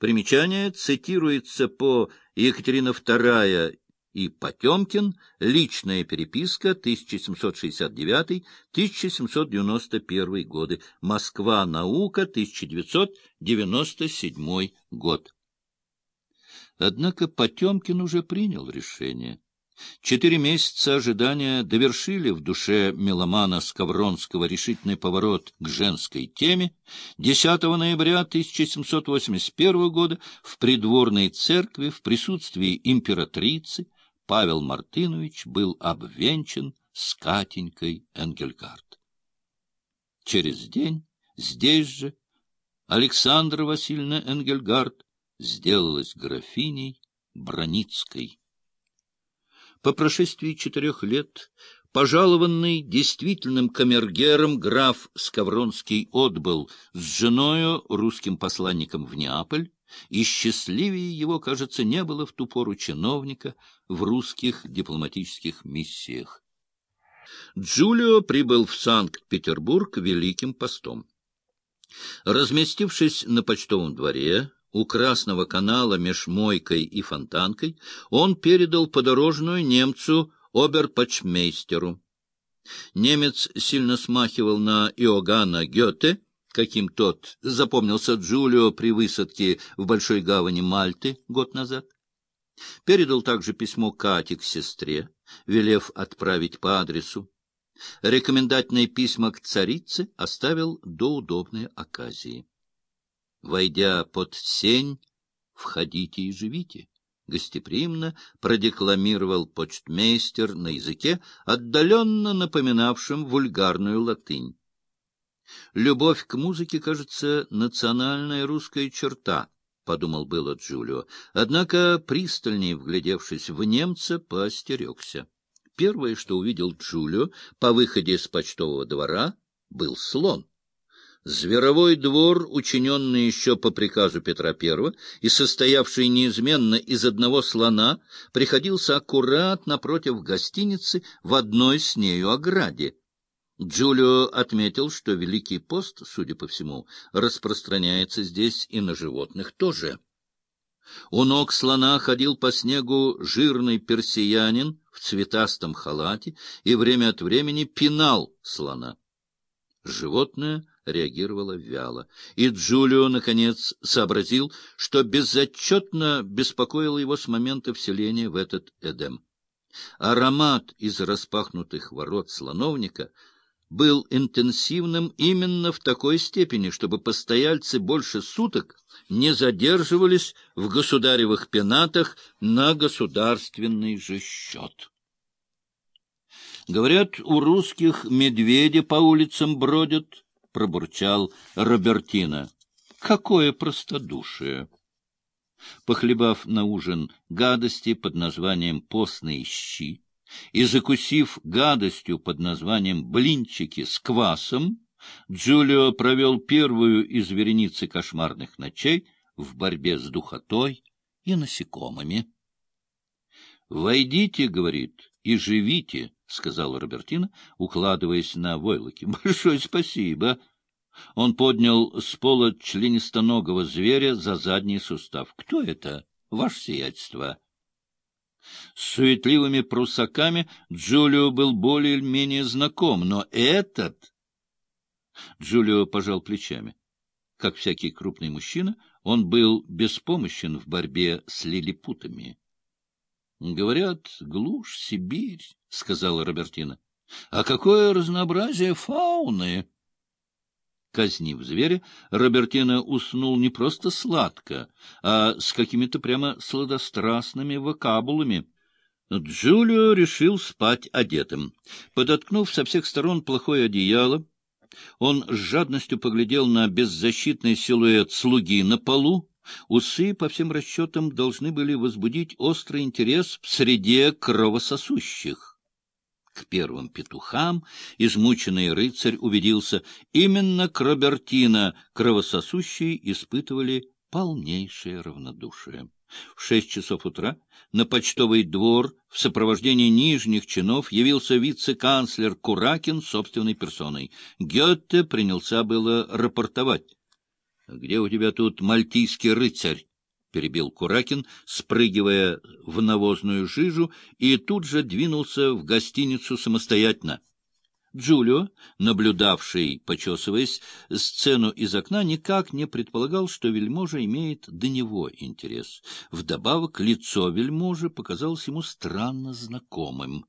Примечание цитируется по Екатерина II и Потемкин, личная переписка 1769-1791 годы, Москва, наука, 1997 год. Однако Потемкин уже принял решение. Четыре месяца ожидания довершили в душе меломана Скавронского решительный поворот к женской теме. 10 ноября 1781 года в придворной церкви в присутствии императрицы Павел Мартынович был обвенчан с Катенькой Энгельгард. Через день здесь же Александра Васильевна Энгельгард сделалась графиней Броницкой. По прошествии четырех лет пожалованный действительным камергером граф Скавронский отбыл с женою русским посланником в Неаполь, и счастливее его, кажется, не было в ту пору чиновника в русских дипломатических миссиях. Джулио прибыл в Санкт-Петербург великим постом. Разместившись на почтовом дворе у Красного канала меж Мойкой и Фонтанкой, он передал подорожную немцу оберпочмейстеру. Немец сильно смахивал на Иоганна Гёте, каким тот запомнился Джулио при высадке в Большой гавани Мальты год назад. Передал также письмо Кате к сестре, велев отправить по адресу. Рекомендательные письма к царице оставил до удобной оказии. Войдя под сень, входите и живите. Гостеприимно продекламировал почтмейстер на языке, отдаленно напоминавшем вульгарную латынь. Любовь к музыке, кажется, национальная русская черта, — подумал было Джулио. Однако, пристальнее вглядевшись в немца, поостерегся. Первое, что увидел Джулио по выходе с почтового двора, был слон. Зверовой двор, учиненный еще по приказу Петра I и состоявший неизменно из одного слона, приходился аккурат напротив гостиницы в одной с нею ограде. Джулио отметил, что Великий пост, судя по всему, распространяется здесь и на животных тоже. У ног слона ходил по снегу жирный персиянин в цветастом халате и время от времени пинал слона. Животное реагировало вяло, и Джулио, наконец, сообразил, что безотчетно беспокоило его с момента вселения в этот Эдем. Аромат из распахнутых ворот слоновника — был интенсивным именно в такой степени, чтобы постояльцы больше суток не задерживались в государевых пенатах на государственный же счет. Говорят, у русских медведи по улицам бродят, — пробурчал Робертина. Какое простодушие! Похлебав на ужин гадости под названием «постные щи», и, закусив гадостью под названием «блинчики с квасом», Джулио провел первую из вереницы кошмарных ночей в борьбе с духотой и насекомыми. «Войдите, — говорит, — и живите, — сказала Робертина, укладываясь на войлоки. — Большое спасибо. Он поднял с пола членистоногого зверя за задний сустав. — Кто это, ваше сиятельство? — с суетливыми прусаками Джулио был более-менее знаком, но этот... Джулио пожал плечами. Как всякий крупный мужчина, он был беспомощен в борьбе с лилипутами. — Говорят, глушь, Сибирь, — сказала Робертина. — А какое разнообразие фауны! Казнив зверя, Робертина уснул не просто сладко, а с какими-то прямо сладострастными вокабулами. Джулио решил спать одетым. Подоткнув со всех сторон плохое одеяло, он с жадностью поглядел на беззащитный силуэт слуги на полу. Усы, по всем расчетам, должны были возбудить острый интерес в среде кровососущих к первым петухам, измученный рыцарь убедился, именно к Робертино кровососущие испытывали полнейшее равнодушие. В шесть часов утра на почтовый двор в сопровождении нижних чинов явился вице-канцлер Куракин собственной персоной. Гетте принялся было рапортовать. — Где у тебя тут мальтийский рыцарь? — перебил Куракин, спрыгивая в навозную жижу, и тут же двинулся в гостиницу самостоятельно. Джулио, наблюдавший, почесываясь, сцену из окна, никак не предполагал, что вельможа имеет до него интерес. Вдобавок лицо вельможи показалось ему странно знакомым.